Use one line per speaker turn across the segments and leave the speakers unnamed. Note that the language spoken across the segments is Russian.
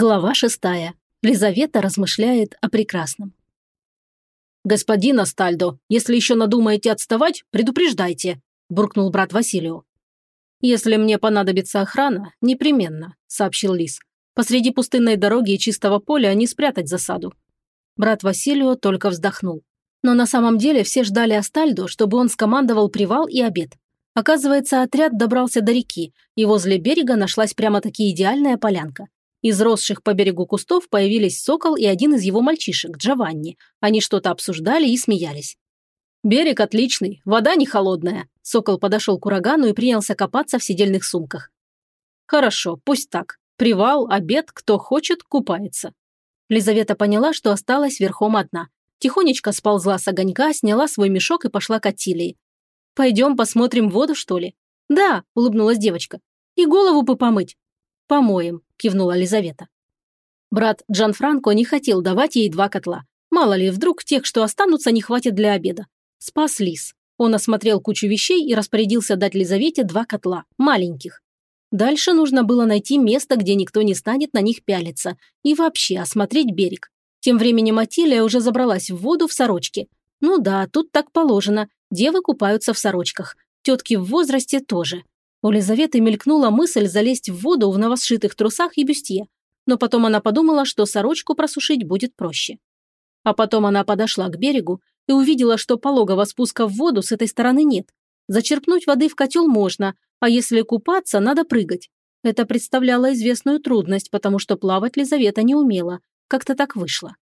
Глава шестая. Лизавета размышляет о прекрасном.
«Господин Астальдо, если еще надумаете отставать, предупреждайте», – буркнул брат Василию. «Если мне понадобится охрана, непременно», – сообщил Лис. «Посреди пустынной дороги и чистого поля не спрятать засаду». Брат Василио только вздохнул. Но на самом деле все ждали Астальдо, чтобы он скомандовал привал и обед. Оказывается, отряд добрался до реки, и возле берега нашлась прямо-таки идеальная полянка. Из росших по берегу кустов появились сокол и один из его мальчишек, Джованни. Они что-то обсуждали и смеялись. «Берег отличный, вода не холодная». Сокол подошел к урагану и принялся копаться в сидельных сумках. «Хорошо, пусть так. Привал, обед, кто хочет, купается». Лизавета поняла, что осталась верхом одна. Тихонечко сползла с огонька, сняла свой мешок и пошла к Аттилии. «Пойдем посмотрим воду, что ли?» «Да», – улыбнулась девочка. «И голову бы помыть». «Помоем», – кивнула Лизавета. Брат Джан Франко не хотел давать ей два котла. Мало ли, вдруг тех, что останутся, не хватит для обеда. Спас Лис. Он осмотрел кучу вещей и распорядился дать Лизавете два котла, маленьких. Дальше нужно было найти место, где никто не станет на них пялиться, и вообще осмотреть берег. Тем временем Атилия уже забралась в воду в сорочке. Ну да, тут так положено. Девы купаются в сорочках. Тетки в возрасте тоже. У Лизаветы мелькнула мысль залезть в воду в новосшитых трусах и бюстье, но потом она подумала, что сорочку просушить будет проще. А потом она подошла к берегу и увидела, что пологого спуска в воду с этой стороны нет. Зачерпнуть воды в котел можно, а если купаться, надо прыгать. Это представляло известную трудность, потому что плавать Лизавета не умела. Как-то так вышло.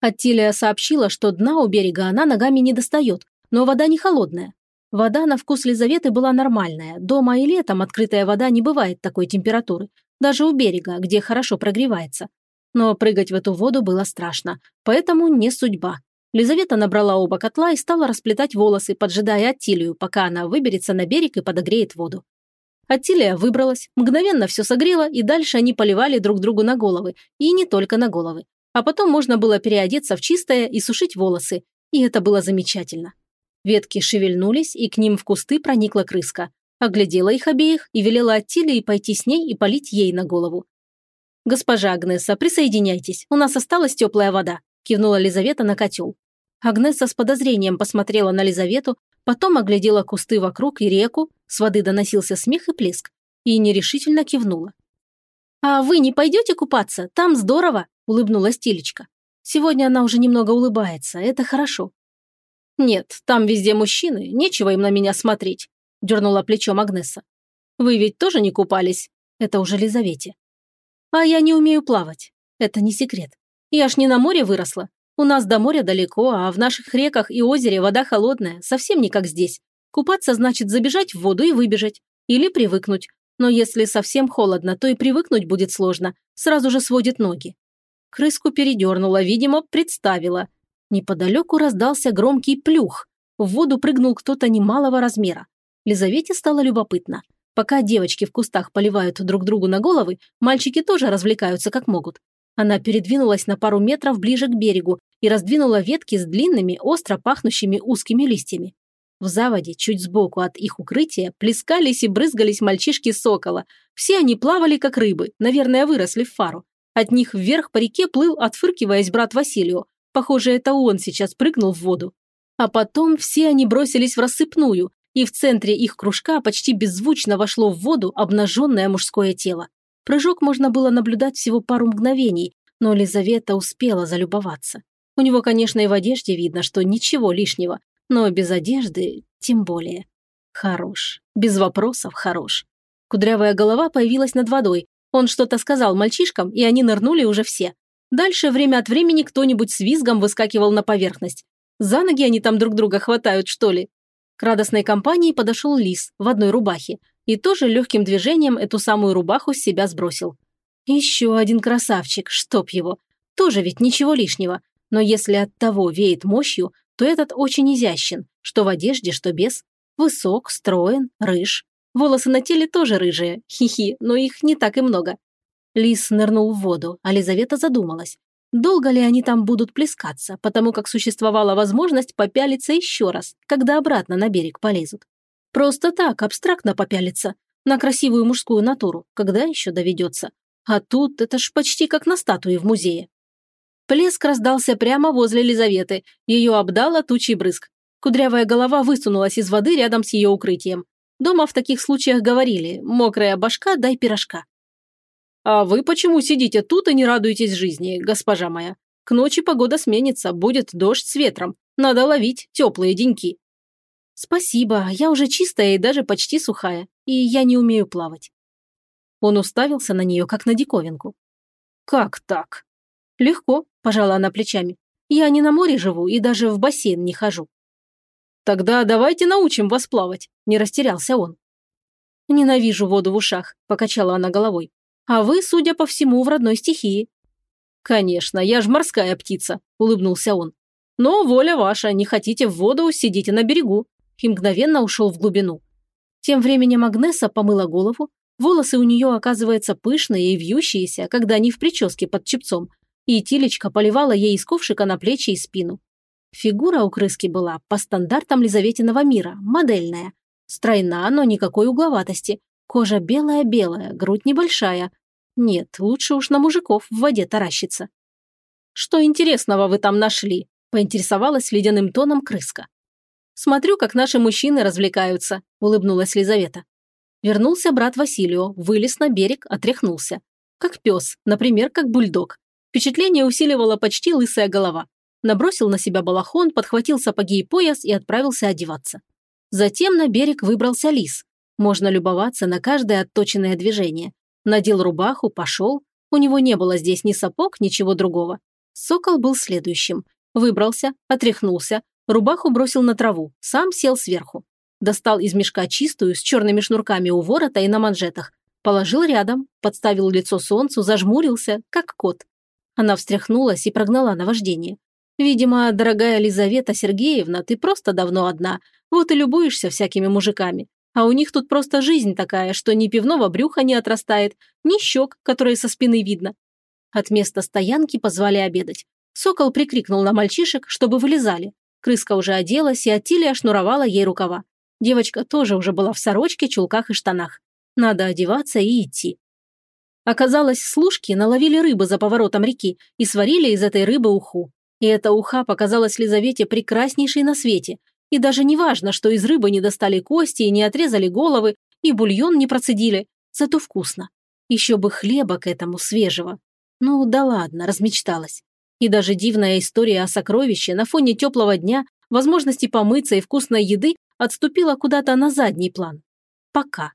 Аттилия сообщила, что дна у берега она ногами не достает, но вода не холодная. Вода на вкус Лизаветы была нормальная. Дома и летом открытая вода не бывает такой температуры. Даже у берега, где хорошо прогревается. Но прыгать в эту воду было страшно. Поэтому не судьба. Лизавета набрала оба котла и стала расплетать волосы, поджидая Аттилию, пока она выберется на берег и подогреет воду. Аттилия выбралась, мгновенно все согрела, и дальше они поливали друг другу на головы, и не только на головы. А потом можно было переодеться в чистое и сушить волосы, и это было замечательно. Ветки шевельнулись, и к ним в кусты проникла крыска. Оглядела их обеих и велела Аттилии пойти с ней и полить ей на голову. «Госпожа Агнеса, присоединяйтесь, у нас осталась теплая вода», кивнула Лизавета на котел. Агнеса с подозрением посмотрела на Лизавету, потом оглядела кусты вокруг и реку, с воды доносился смех и плеск, и нерешительно кивнула. «А вы не пойдете купаться? Там здорово!» – улыбнулась Тилечка. Сегодня она уже немного улыбается, это хорошо. «Нет, там везде мужчины, нечего им на меня смотреть», – дернула плечом Агнеса. «Вы ведь тоже не купались?» Это уже Лизавете. «А я не умею плавать. Это не секрет. Я ж не на море выросла. У нас до моря далеко, а в наших реках и озере вода холодная, совсем не как здесь. Купаться значит забежать в воду и выбежать. Или привыкнуть. Но если совсем холодно, то и привыкнуть будет сложно. Сразу же сводит ноги. Крыску передернула, видимо, представила. Неподалеку раздался громкий плюх. В воду прыгнул кто-то немалого размера. Лизавете стало любопытно. Пока девочки в кустах поливают друг другу на головы, мальчики тоже развлекаются как могут. Она передвинулась на пару метров ближе к берегу и раздвинула ветки с длинными, остро пахнущими узкими листьями. В заводе, чуть сбоку от их укрытия, плескались и брызгались мальчишки сокола. Все они плавали, как рыбы, наверное, выросли в фару. От них вверх по реке плыл, отфыркиваясь брат Василию, Похоже, это он сейчас прыгнул в воду. А потом все они бросились в рассыпную, и в центре их кружка почти беззвучно вошло в воду обнаженное мужское тело. Прыжок можно было наблюдать всего пару мгновений, но Лизавета успела залюбоваться. У него, конечно, и в одежде видно, что ничего лишнего, но без одежды тем более. Хорош. Без вопросов хорош. Кудрявая голова появилась над водой. Он что-то сказал мальчишкам, и они нырнули уже все. Дальше время от времени кто-нибудь с визгом выскакивал на поверхность. За ноги они там друг друга хватают, что ли? К радостной компании подошел лис в одной рубахе и тоже легким движением эту самую рубаху с себя сбросил. Еще один красавчик, чтоб его. Тоже ведь ничего лишнего. Но если от того веет мощью, то этот очень изящен, что в одежде, что без. Высок, строен, рыж. Волосы на теле тоже рыжие, хихи, но их не так и много. Лис нырнул в воду, а Лизавета задумалась. Долго ли они там будут плескаться, потому как существовала возможность попялиться еще раз, когда обратно на берег полезут. Просто так, абстрактно попялиться, на красивую мужскую натуру, когда еще доведется. А тут это ж почти как на статуе в музее. Плеск раздался прямо возле Лизаветы, ее обдало тучей брызг. Кудрявая голова высунулась из воды рядом с ее укрытием. Дома в таких случаях говорили «мокрая башка, дай пирожка». «А вы почему сидите тут и не радуетесь жизни, госпожа моя? К ночи погода сменится, будет дождь с ветром. Надо ловить теплые деньки». «Спасибо, я уже чистая и даже почти сухая, и я не умею плавать». Он уставился на нее, как на диковинку. «Как так?» «Легко», – пожала она плечами. «Я не на море живу и даже в бассейн не хожу». «Тогда давайте научим вас плавать», – не растерялся он. «Ненавижу воду в ушах», – покачала она головой. «А вы, судя по всему, в родной стихии». «Конечно, я ж морская птица», – улыбнулся он. «Но воля ваша, не хотите в воду, сидите на берегу». И мгновенно ушел в глубину. Тем временем Агнеса помыла голову, волосы у нее, оказывается, пышные и вьющиеся, когда они в прическе под чепцом, и Тилечка поливала ей из ковшика на плечи и спину. Фигура у крыски была по стандартам Лизаветиного мира, модельная. Стройна, но никакой угловатости. Кожа белая-белая, грудь небольшая. Нет, лучше уж на мужиков в воде таращиться. «Что интересного вы там нашли?» – поинтересовалась ледяным тоном крыска. «Смотрю, как наши мужчины развлекаются», – улыбнулась Лизавета. Вернулся брат Василио, вылез на берег, отряхнулся. Как пес, например, как бульдог. Впечатление усиливала почти лысая голова. Набросил на себя балахон, подхватил сапоги и пояс и отправился одеваться. Затем на берег выбрался лис. Можно любоваться на каждое отточенное движение. Надел рубаху, пошел. У него не было здесь ни сапог, ничего другого. Сокол был следующим. Выбрался, отряхнулся, рубаху бросил на траву, сам сел сверху. Достал из мешка чистую, с черными шнурками у ворота и на манжетах. Положил рядом, подставил лицо солнцу, зажмурился, как кот. Она встряхнулась и прогнала наваждение. «Видимо, дорогая Лизавета Сергеевна, ты просто давно одна, вот и любуешься всякими мужиками. А у них тут просто жизнь такая, что ни пивного брюха не отрастает, ни щек, которые со спины видно». От места стоянки позвали обедать. Сокол прикрикнул на мальчишек, чтобы вылезали. Крыска уже оделась, и Атилия шнуровала ей рукава. Девочка тоже уже была в сорочке, чулках и штанах. Надо одеваться и идти. Оказалось, служки наловили рыбы за поворотом реки и сварили из этой рыбы уху. И эта уха показалась Лизавете прекраснейшей на свете. И даже не важно, что из рыбы не достали кости и не отрезали головы, и бульон не процедили. Зато вкусно. Еще бы хлеба к этому свежего. Ну да ладно, размечталась. И даже дивная история о сокровище на фоне теплого дня, возможности помыться и вкусной еды отступила куда-то на задний план. Пока.